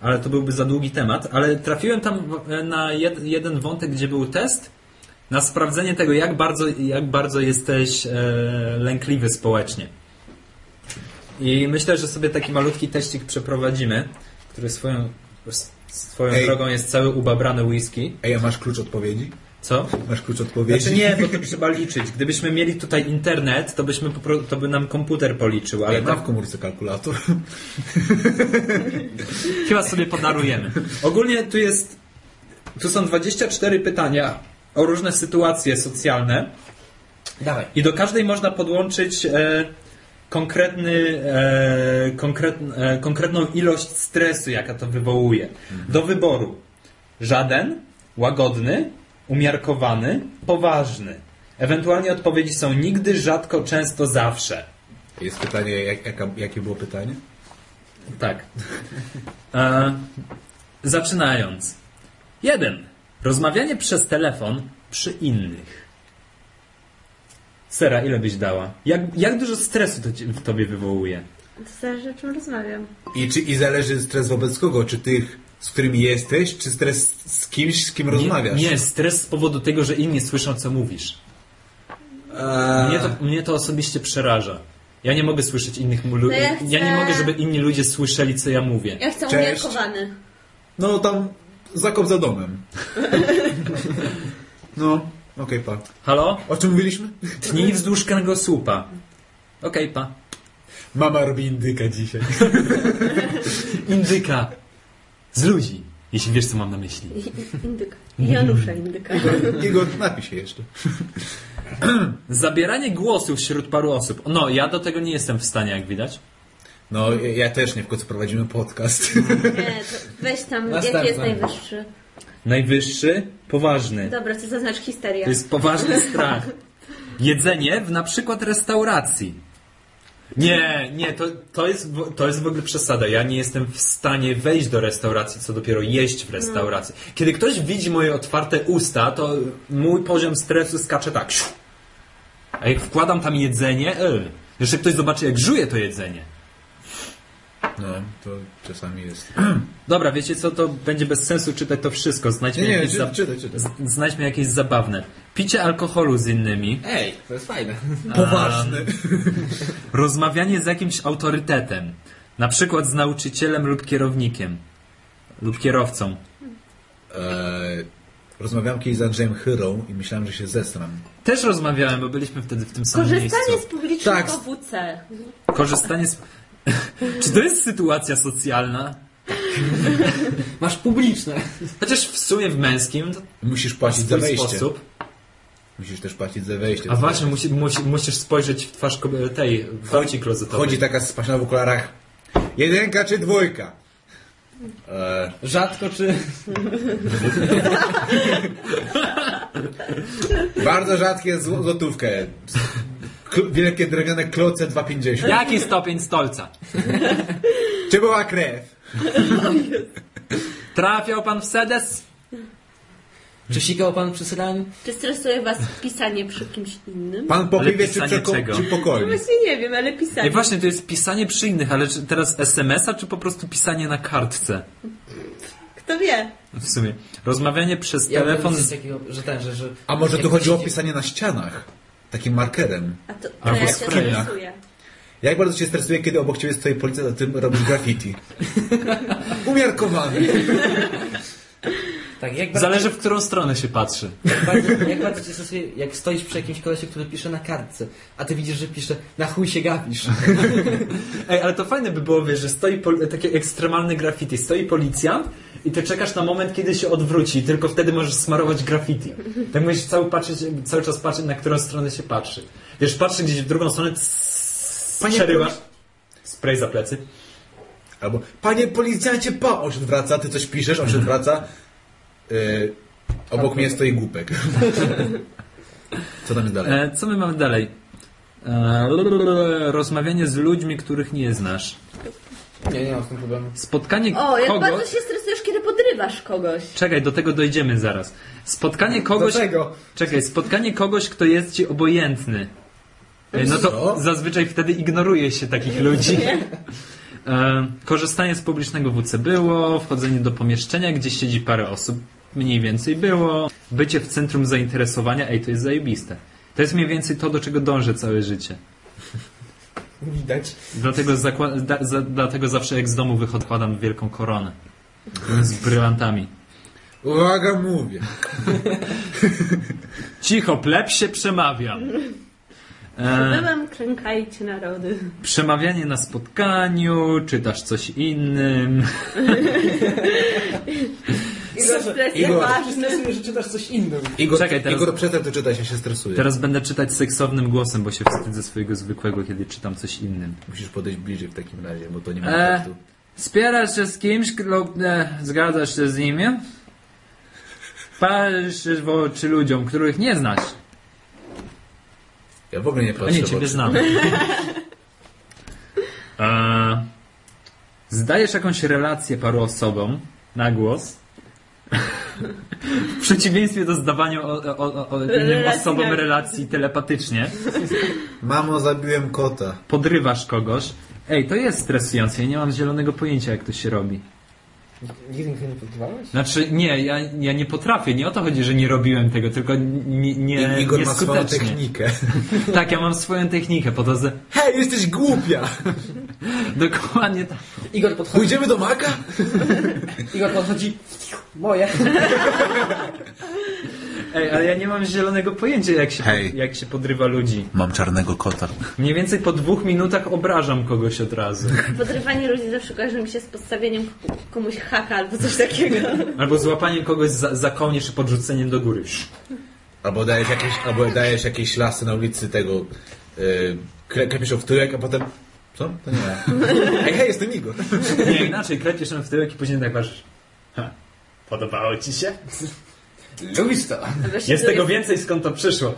Ale to byłby za długi temat. Ale trafiłem tam na jed, jeden wątek, gdzie był test na sprawdzenie tego, jak bardzo, jak bardzo jesteś e, lękliwy społecznie. I myślę, że sobie taki malutki teścik przeprowadzimy, który swoją, swoją Ej. drogą jest cały ubabrany whisky. Ej, a masz klucz odpowiedzi? Co? Masz klucz odpowiedzi? Znaczy nie, bo to trzeba liczyć. Gdybyśmy mieli tutaj internet, to byśmy to by nam komputer policzył, ale mam tak w komórce kalkulator. chyba sobie podarujemy. Ogólnie tu jest tu są 24 pytania o różne sytuacje socjalne dawaj. i do każdej można podłączyć e, konkretny, e, konkret, e, konkretną ilość stresu, jaka to wywołuje. Do wyboru żaden, łagodny, umiarkowany, poważny. Ewentualnie odpowiedzi są nigdy, rzadko, często, zawsze. Jest pytanie, jak, jaka, jakie było pytanie? Tak. E, zaczynając. Jeden. Rozmawianie przez telefon przy innych. Sera, ile byś dała? Jak, jak dużo stresu to ci- w tobie wywołuje? To zależy, o czym rozmawiam. I, czy, I zależy stres wobec kogo? Czy tych, z którymi jesteś, czy stres z kimś, z kim rozmawiasz? Nie, nie, stres z powodu tego, że inni słyszą, co mówisz. Eee, Mnie to, mnie to osobiście przeraża. Ja nie mogę słyszeć innych ludzi. No ja ja, chcę- nie mogę, żeby inni ludzie słyszeli, co ja mówię. Ja chcę umiarkowany. No tam zakop za domem. No, okej, pa. Halo? O czym mówiliśmy? Tnij wzdłuż kręgosłupa. Okej, pa. Mama robi indyka dzisiaj. Indyka. Z ludzi. Jeśli wiesz, co mam na myśli. Indyka. Janusza indyka. Igor, napij się jeszcze. Zabieranie głosu wśród paru osób. No, ja do tego nie jestem w stanie, jak widać. No, ja- też nie, w końcu prowadzimy podcast. Nie, to weź tam, jaki jest najwyższy. Najwyższy, poważny. Dobra, to zaznacz histeria. To jest poważny strach. Jedzenie w na przykład restauracji. Nie, nie, to, to, jest, w- to jest w ogóle przesada. Ja nie jestem w stanie wejść do restauracji, co dopiero jeść w restauracji. Kiedy ktoś widzi moje otwarte usta, to mój poziom stresu skacze tak. A jak wkładam tam jedzenie, e, jeszcze ktoś zobaczy, jak żuję to jedzenie. No, to czasami jest. Dobra, wiecie co, to będzie bez sensu czytać to wszystko. Znajdźmy, Nie, nie, jakieś, czytaj, za... czytaj, czytaj. z- znajdźmy jakieś zabawne. Picie alkoholu z innymi. Ej, to jest fajne. Poważny. Rozmawianie z jakimś autorytetem. Na przykład z nauczycielem lub kierownikiem. Lub kierowcą. Eee, rozmawiałem kiedyś z Andrzejem Chyrą i myślałem, że się zestram. Też rozmawiałem, bo byliśmy wtedy w tym samym Korzystanie z miejscu. publicznego Tak. WC. Korzystanie z... Czy to jest sytuacja socjalna? Masz publiczne. Chociaż w sumie w męskim to Musisz w płacić za swój wejście. sposób. Musisz też płacić za wejście. A właśnie, musi, musi, musisz spojrzeć w twarz kobiety, tej babci klozetowej. Chodzi taka spaśna w okularach. Jedynka czy dwójka? Eee, Rzadko czy... bardzo rzadkie zł- złotówkę. Wielkie drewniane kloce 2,50. Jaki stopień stolca? Czy była krew? Trafiał pan w sedes? Czy sikał pan przy sraniu? Czy stresuje Was pisanie przy kimś innym? Pan po Ale piwie czy, pisanie przeko- czego? czy No pokoju? właśnie nie wiem, ale pisanie. Nie, właśnie, to jest pisanie przy innych, ale czy teraz SMS-a, czy po prostu pisanie na kartce? Kto wie? W sumie. Rozmawianie przez Ja telefon bym z... takiego, że ten, że... że A może tu chodziło o pisanie na ścianach? Takim markerem. A to, to Albo ja się sprayach. stresuję. Jak bardzo cię stresuje, kiedy obok ciebie stoi policja, a ty robisz graffiti? Umiarkowany. Tak, jak bardzo, Zależy w którą stronę się patrzy. jak bardzo, jak bardzo cię jak stoisz przy jakimś kolesie, który pisze na kartce, a ty widzisz, że pisze na chuj się gapisz. Ej, ale to fajne by było, wiesz, że stoi takie ekstremalne graffiti. Stoi policjant i ty czekasz na moment, kiedy się odwróci. Tylko wtedy możesz smarować graffiti. Tak musisz cały, patrzeć, cały czas patrzeć, na którą stronę się patrzy. Wiesz, patrzy gdzieś w drugą stronę, przerywasz, spray za plecy. Albo, panie policjancie, pa! On się odwraca, ty coś piszesz, on się odwraca. Yy, obok mnie stoi głupek. Co tam jest dalej? E, co my mamy dalej? E, rozmawianie z ludźmi, których nie znasz. Nie, nie mam z tym problemu. Spotkanie O, jak kogoś... bardzo się stresujesz, kiedy podrywasz kogoś. Czekaj, do tego dojdziemy zaraz. Spotkanie kogoś... Do tego. Czekaj, spotkanie kogoś, kto jest ci obojętny. E, No to Co? zazwyczaj wtedy ignoruje się takich ludzi. E, korzystanie z publicznego WC było, wchodzenie do pomieszczenia, gdzie siedzi parę osób, mniej więcej było. Bycie w centrum zainteresowania, ej, to jest zajebiste. To jest mniej więcej to, do czego dążę całe życie. Widać. Dlatego, zakła- da, za, dlatego zawsze jak z domu wychodzę, kładam wielką koronę. Z brylantami. Uwaga, mówię. Cicho, pleb się przemawiam. E, Byłem, klękajcie narody. przemawianie na spotkaniu, czytasz coś innym. Stres Igor. ważny. Stresuję, że czytasz coś innym. Igor, Czekaj, teraz- Igor przestań to czytać, ja się stresuję. Teraz będę czytać seksownym głosem, bo się wstydzę swojego zwykłego, kiedy czytam coś innym. Musisz podejść bliżej w takim razie, bo to nie ma E. efektu. Spierasz się z kimś lub e, zgadzasz się z nimi? Patrzysz w oczy ludziom, których nie znasz. Ja w ogóle nie A patrzę nie, w ciebie znam. E, zdajesz jakąś relację paru osobom na głos. W przeciwieństwie do zdawania o, o, o, innym osobom relacji telepatycznie, Mamo, zabiłem kota. podrywasz kogoś. Ej, to jest stresujące, ja nie mam zielonego pojęcia, jak to się robi. Nigdy nie podgrywałeś? Znaczy, nie, ja, ja nie potrafię, nie o to chodzi, że nie robiłem tego, tylko nie, nie, I Igor ma swoją technikę. Tak, ja mam swoją technikę, po to, że Hej, jesteś głupia! dokładnie tak. Igor podchodzi. Pójdziemy do Maka? Igor podchodzi. Moje. Ej, ale ja nie mam zielonego pojęcia, jak się, Hej. jak się podrywa ludzi. Mam czarnego kota. Mniej więcej po dwóch minutach obrażam kogoś od razu. Podrywanie ludzi zawsze kojarzy mi się z podstawieniem komuś haka albo coś takiego. Albo złapaniem kogoś za, za kołnierz i podrzuceniem do góry. Albo dajesz jakieś, albo dajesz jakieś lasy na ulicy tego yy, klepiesz w tyłek, a potem... Co? To nie ja. Hej, hej, jestem Igor. Nie, inaczej, klepiesz ją w tyłek i później tak ważysz. Ha, podobało ci się? Lubisz to. Się Jest z tego drugiej- więcej, skąd to przyszło.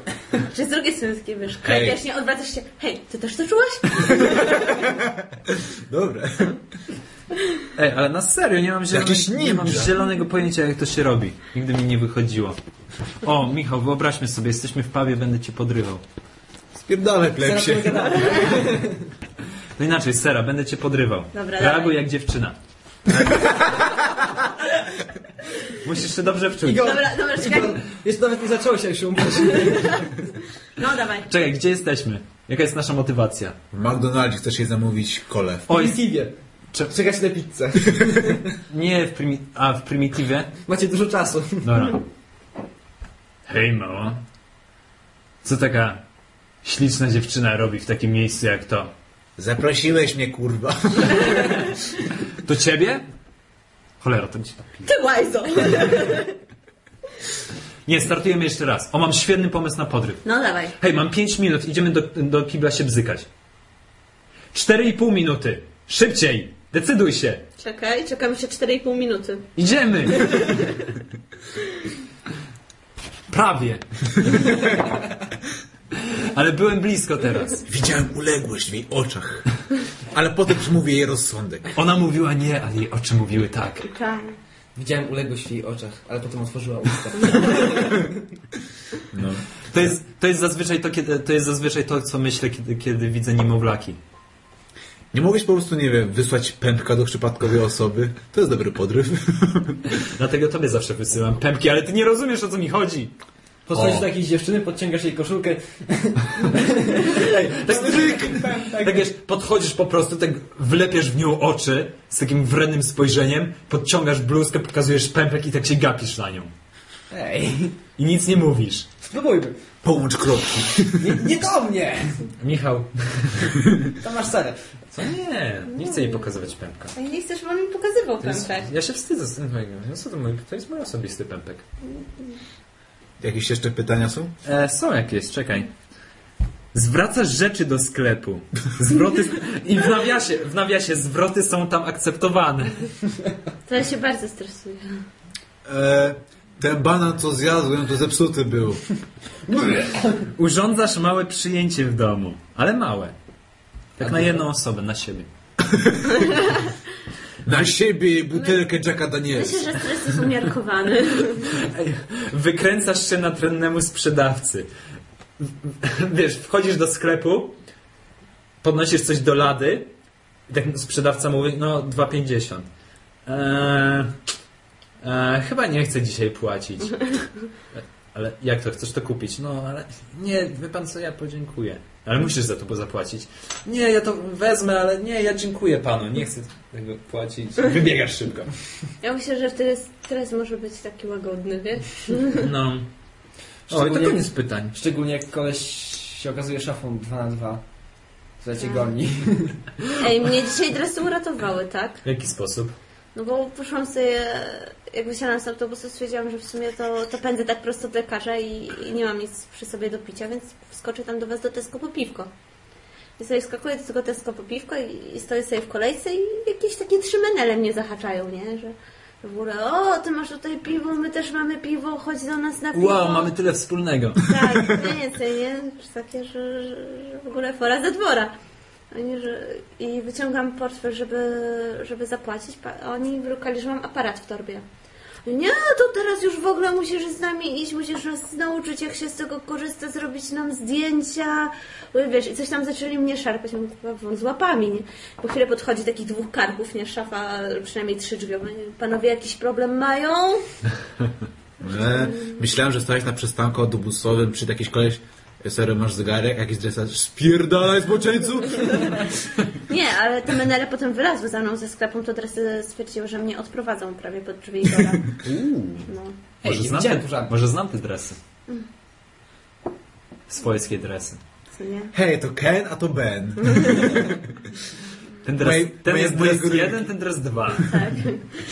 Czy z drugiej strony takie, wiesz, klepiasz, nie odwracasz się. Hej, ty też to czułaś? Dobre. Ej, ale na serio, nie mam, zielonego, nie mam zielonego pojęcia, jak to się robi. Nigdy mi nie wychodziło. O, Michał, wyobraźmy sobie, jesteśmy w pubie, będę cię podrywał. Spierdalaj, plepsie. No inaczej, sera, będę cię podrywał. Dobra, Reaguj dawaj. jak dziewczyna. Musisz się dobrze wczuć. Igor, Dobra, dobra, czekaj. jeszcze nawet nie zaczęło się, umrzeć. No dawaj. Czekaj, gdzie jesteśmy? Jaka jest nasza motywacja? W McDonaldzie chcesz jej zamówić kole. Oj, Primitivie. Czekać na pizzę. nie w primi... A, w prymitywie? Macie dużo czasu. Dobra. Hej, mała. Co taka śliczna dziewczyna robi w takim miejscu jak to? Zaprosiłeś mnie, kurwa. To ciebie? Cholera, to ci Ty łajzo. Nie, startujemy jeszcze raz. O, mam świetny pomysł na podryw. No dawaj. Hej, mam 5 minut, idziemy do, do kibla się bzykać. 4,5 minuty. Szybciej! Decyduj się! Czekaj, czekam jeszcze 4,5 minuty. Idziemy! Prawie. Ale byłem blisko teraz. Widziałem uległość w jej oczach. Ale potem przemówię jej rozsądek. Ona mówiła nie, ale jej oczy mówiły tak. Tak. Widziałem uległość w jej oczach, ale potem otworzyła usta. No. To jest, to jest, zazwyczaj, to, kiedy, to jest zazwyczaj to, co myślę, kiedy, kiedy widzę niemowlaki. Nie mogłeś po prostu, nie wiem, wysłać pępka do przypadkowej osoby? To jest dobry podryw. Dlatego tobie zawsze wysyłam pępki, ale ty nie rozumiesz o co mi chodzi. Podchodzisz do jakiejś dziewczyny, podciągasz jej koszulkę. Tak, tak wiesz, podchodzisz po prostu, tak wlepiesz w nią oczy z takim wrednym spojrzeniem, podciągasz bluzkę, pokazujesz pępek i tak się gapisz na nią. Ej, I nic nie mówisz. spróbujmy. Połącz kropki. Nie, nie do mnie! Michał. To masz serę. Co? Nie, nie chcę jej pokazywać pępka. A nie chcesz, żeby on mi pokazywał To jest, pępek. ja się wstydzę z tego. No co to, mój, to jest mój osobisty pępek. Jakieś jeszcze pytania są? E, są jakieś, czekaj. Zwracasz rzeczy do sklepu. Zwroty. I w nawiasie, w nawiasie zwroty są tam akceptowane. To ja się bardzo stresuję. E, ten banan, co zjadłem, to zepsuty był. Urządzasz małe przyjęcie w domu, ale małe. Tak na jedną osobę, na siebie. Na siebie butelkę Jacka Danielsa. Myślę, że stres jest umiarkowany. Wykręcasz się na trennemu sprzedawcy. Wiesz, wchodzisz do sklepu, podnosisz coś do lady i tak sprzedawca mówi, no 2,50. Eee, eee, chyba nie chcę dzisiaj płacić. Ale jak to? Chcesz to kupić? No, ale nie, wie pan co, ja podziękuję. Ale musisz za to zapłacić. Nie, ja to wezmę, ale nie, ja dziękuję panu, nie chcę tego płacić. Wybiegasz szybko. Ja myślę, że wtedy stres może być taki łagodny, wiesz? No. O, i to koniec pytań. Szczególnie jak koleś się okazuje szafą 2 na 2 Która cię goni. Ej, mnie dzisiaj dresy uratowały, tak? W jaki sposób? No bo poszłam sobie, jak wysiadłam z autobusu, stwierdziłam, że w sumie to, to pędzę tak prosto do lekarza i, i nie mam nic przy sobie do picia, więc wskoczę tam do Was do Tesco po piwko. I sobie wskakuję do tego Tesco po piwko i, i stoję sobie w kolejce i jakieś takie trzy menele mnie zahaczają, nie? Że w ogóle, o, ty masz tutaj piwo, my też mamy piwo, chodź do nas na piwo. Wow, mamy tyle wspólnego. Tak, mniej więcej, nie? Takie, że, że, że w ogóle fora ze dwora. Oni, że, I wyciągam portfel, żeby, żeby zapłacić, oni wyrukali, że mam aparat w torbie. Nie, to teraz już w ogóle musisz z nami iść, musisz nas nauczyć, jak się z tego korzysta, zrobić nam zdjęcia. Wiesz, i coś tam zaczęli mnie szarpać, z łapami, nie? Po chwilę podchodzi takich dwóch karków, nie? Szafa, przynajmniej trzy drzwiowe. Panowie jakiś problem mają? Myślałem, że stałeś na przystanku autobusowym, przy jakiś koleś, serio masz zegarek, jakiś dresarz, spierdalaj zboczeńcu! Nie, ale te menele potem wylazły za mną ze sklepu, to dresy stwierdziły, że mnie odprowadzą prawie pod drzwi Igora. No. Ej, Może znam, te, może znam te dresy. Swojskie dresy. Co nie? Hej, to Ken, a to Ben. Ten dres, Moje- ten moje jest dres jeden, ten dres dwa. Tak.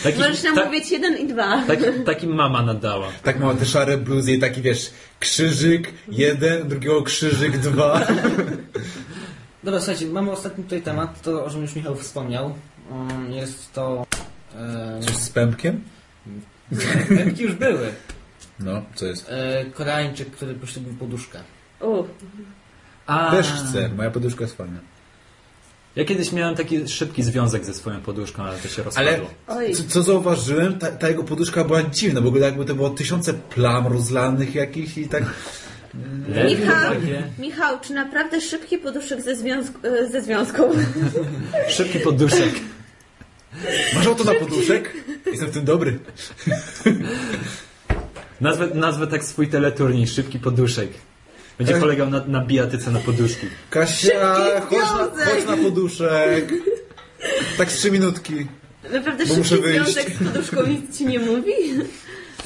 Taki, Możesz nam ta- mówić jeden i dwa. taki, taki mama nadała. Tak ma te szare bluzy i taki, wiesz, krzyżyk jeden, drugiego krzyżyk dwa. Dobra, słuchajcie, mamy ostatni tutaj temat, to o czym już Michał wspomniał. Mm, Jest to... E, Coś z pępkiem? pępki już były. No, co jest? E, Koreańczyk, który poślubił poduszkę. U, A, Też chcę, moja poduszka jest fajna. Ja kiedyś miałem taki szybki związek ze swoją poduszką, ale to się rozpadło. Ale co, co zauważyłem, ta, ta jego poduszka była dziwna, bo jakby to było tysiące plam rozlanych jakichś i tak... Lepiej Michał, Michał, czy naprawdę szybki poduszek ze, związku, e, ze związką? szybki poduszek. Masz auto na poduszek? Jestem w tym dobry. Nazwę, nazwę tak swój teleturniej, szybki poduszek. Będzie polegał na, na bijatyce na poduszki. Kasia, Szybki chodź na, chodź na poduszek. Tak z trzy minutki. Naprawdę Bo szybki muszę wyjść. związek z poduszką nic ci nie mówi?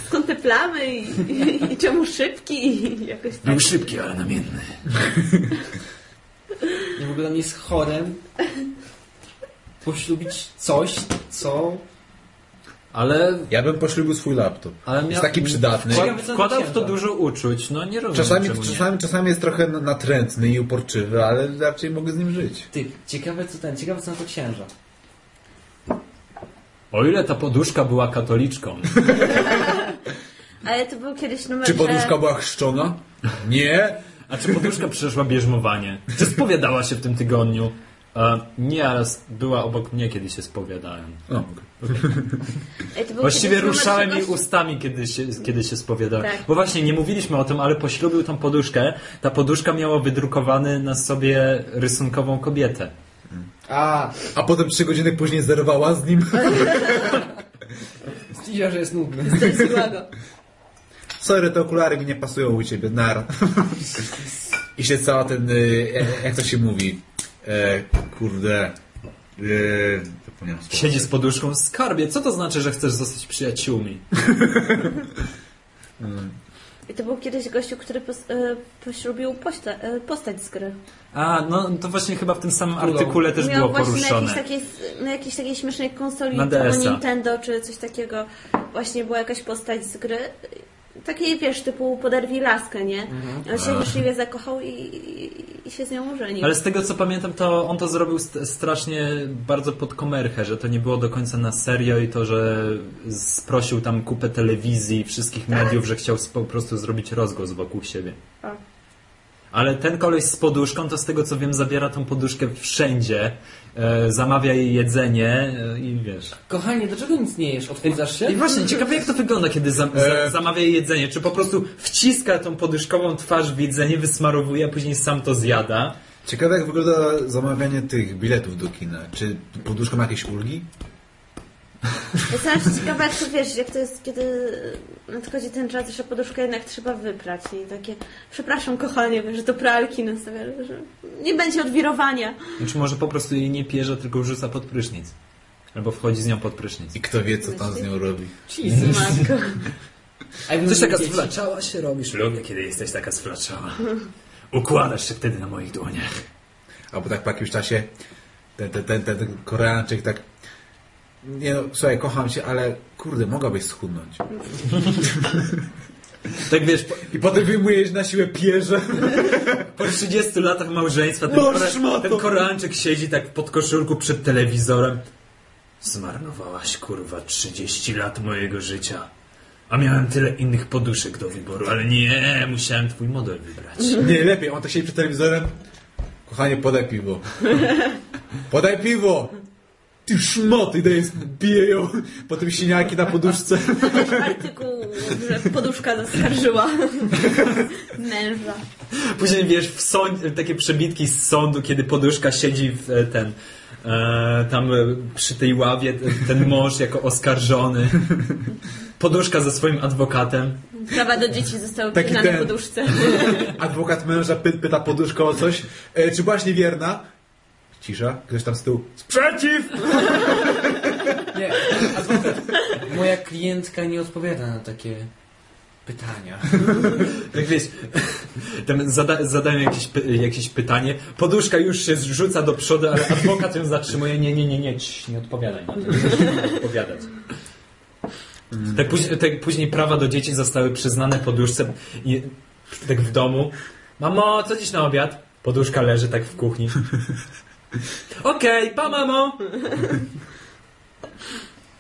Skąd te plamy i, i, i czemu szybki i jakoś tak? Był szybki, ale namienny. I w ogóle on jest chorem poślubić coś, co... Ale, Ja bym poślubił swój laptop. ale miał, Jest taki przydatny. Wkładał w to dużo uczuć. No nie rozumiem, Czasami, czemu nie. czasami, czasami jest trochę natrętny i uporczywy, ale raczej mogę z nim żyć. Ty, ciekawe co ten, ciekawe co na to księża. O ile ta poduszka była katoliczką. Ale to był kiedyś numer, Czy poduszka była chrzczona? Nie. A czy poduszka przeszła bierzmowanie? Czy spowiadała się w tym tygodniu? E, nie, ale była obok mnie, kiedy się spowiadałem. O, Właściwie kiedyś numer ruszałem jej ustami, kiedy się, kiedy się spowiadałem. Tak. Bo właśnie, nie mówiliśmy o tym, ale poślubił tą poduszkę. Ta poduszka miała wydrukowany na sobie rysunkową kobietę. A, A potem trzy godziny później zerwała z nim. stwierdziła, że jest nudny. Sorry, te okulary mi nie pasują u ciebie, nara. I się cała ten, y, jak to się mówi, e, kurde, y, zapomniałem słowa. Siedzi z poduszką. Skarbie, co to znaczy, że chcesz zostać przyjaciółmi? I to był kiedyś gościu, który pos, e, poślubił e, postać z gry. A, no to właśnie chyba w tym samym artykule też Miał było właśnie na poruszone. jakiejś, takiej, na jakiejś takiej śmiesznej konsoli Na. Nintendo czy coś takiego. Właśnie była jakaś postać z gry. Takiej, wiesz, typu poderwij laskę, nie? On się życzliwie zakochał i, i, i się z nią ożenił. Ale z tego co pamiętam, to on to zrobił st- strasznie bardzo pod komerchę, że to nie było do końca na serio i to, że sprosił tam kupę telewizji, wszystkich mediów, że chciał po prostu zrobić rozgłos wokół siebie. O. Ale ten koleś z poduszką, to z tego co wiem, zabiera tą poduszkę wszędzie, e, zamawia jej jedzenie e, i wiesz. Kochanie, dlaczego nic nie jesz? Się? I właśnie, ciekawe jak to wygląda, kiedy za, za, E. zamawia jej jedzenie. Czy po prostu wciska tą poduszkową twarz w jedzenie, wysmarowuje, a później sam to zjada. Ciekawe jak wygląda zamawianie tych biletów do kina. Czy poduszka ma jakieś ulgi? Jestem aż ciekawa, jak to wiesz, jak to jest, kiedy nadchodzi ten czas, że poduszkę jednak trzeba wyprać. I takie, przepraszam kochanie, że to pralki nastawia, że nie będzie odwirowania. Czy może po prostu jej nie pierze, tylko wrzuca pod prysznic. Albo wchodzi z nią pod prysznic. I kto wie, co tam z nią robi. Jesus. Matko. A jakbym Coś taka sflaczała się robisz. Lubię, kiedy jesteś taka sflaczała. Układasz się wtedy na moich dłoniach. Albo tak po jakimś czasie ten, ten, ten, ten, ten Koreańczyk tak nie no, słuchaj, kocham cię, ale kurde, mogłabyś schudnąć. Tak wiesz, po, I potem wyjmujesz na siłę pierze. po 30 latach małżeństwa ten, szmato. ten Koreańczyk siedzi tak w podkoszulku przed telewizorem. Zmarnowałaś kurwa 30 lat mojego życia. A miałem tyle innych poduszek do wyboru, ale nie, musiałem twój model wybrać. Nie, lepiej, on tak siedzi przed telewizorem. Kochanie, podaj piwo. Podaj piwo! Ty szmoty, daje, bije ją. Potem siniaki na poduszce. Artykuł, że poduszka zaskarżyła męża. Później wiesz, w sąd, takie przebitki z sądu, kiedy poduszka siedzi w e, ten e, tam e, przy tej ławie, ten, ten mąż jako oskarżony. Poduszka ze swoim adwokatem. Prawa do dzieci zostały Taki przyznane ten. poduszce. Adwokat męża py, pyta poduszkę o coś. E, czy byłaś niewierna? Cisza. Ktoś tam z tyłu. Sprzeciw! Nie, adwokat. Moja klientka nie odpowiada na takie pytania. Jak wiesz, tam zada, zadają jakieś, py, jakieś pytanie, poduszka już się zrzuca do przodu, ale adwokat ją zatrzymuje. Nie, nie, nie, nie, cii, nie odpowiadaj na to. Nie odpowiadać. Tak, później, tak później prawa do dzieci zostały przyznane poduszce i tak w domu. Mamo, co dziś na obiad? Poduszka leży tak w kuchni. Okej, pa mamo!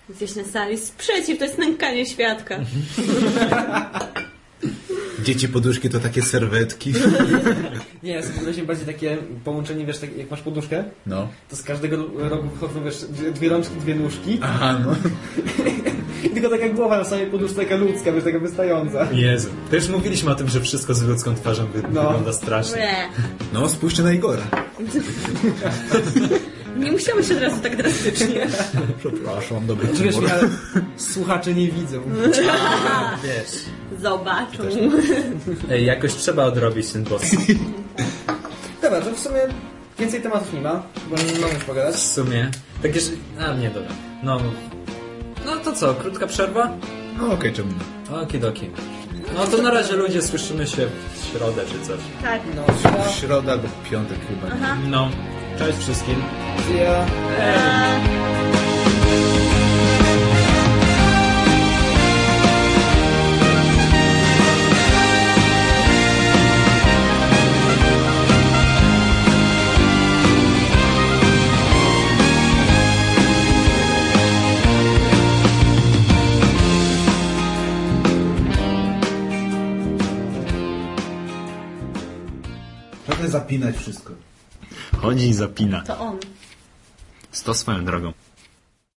Gdzieś na sali sprzeciw, to jest nękanie świadka. Dzieci poduszki to takie serwetki. Nie, jest bardziej takie połączenie, wiesz, tak, jak masz poduszkę, No. to z każdego rogu wychodzą, wiesz, dwie, dwie rączki, dwie nóżki Aha, no. i tylko taka głowa na samej poduszce, taka ludzka, wiesz, taka wystająca. Jezu. To już mówiliśmy o tym, że wszystko z ludzką twarzą wy, No. wygląda strasznie. Ble. No, spójrzcie na Igora. Nie musiałeś od razu tak drastycznie. Przepraszam, mam dobry Czy wiesz, humor. ale słuchacze nie widzą. Wiesz. Zobaczą. Ej, jakoś trzeba odrobić ten boss. Dobra, to w sumie więcej tematów nie ma, bo nie mamy już pogadać. W sumie. Tak jeszcze... A, nie, dobra. No, no to co, krótka przerwa? No okej, czemu nie? Okidoki. No to na razie ludzie słyszymy się w środę czy coś. Tak. No, trzeba... W środę albo w piątek chyba. nie? No, cześć wszystkim. Ja... Eee, zapinać wszystko. Chodzi i zapina. to on. Sto swoją drogą.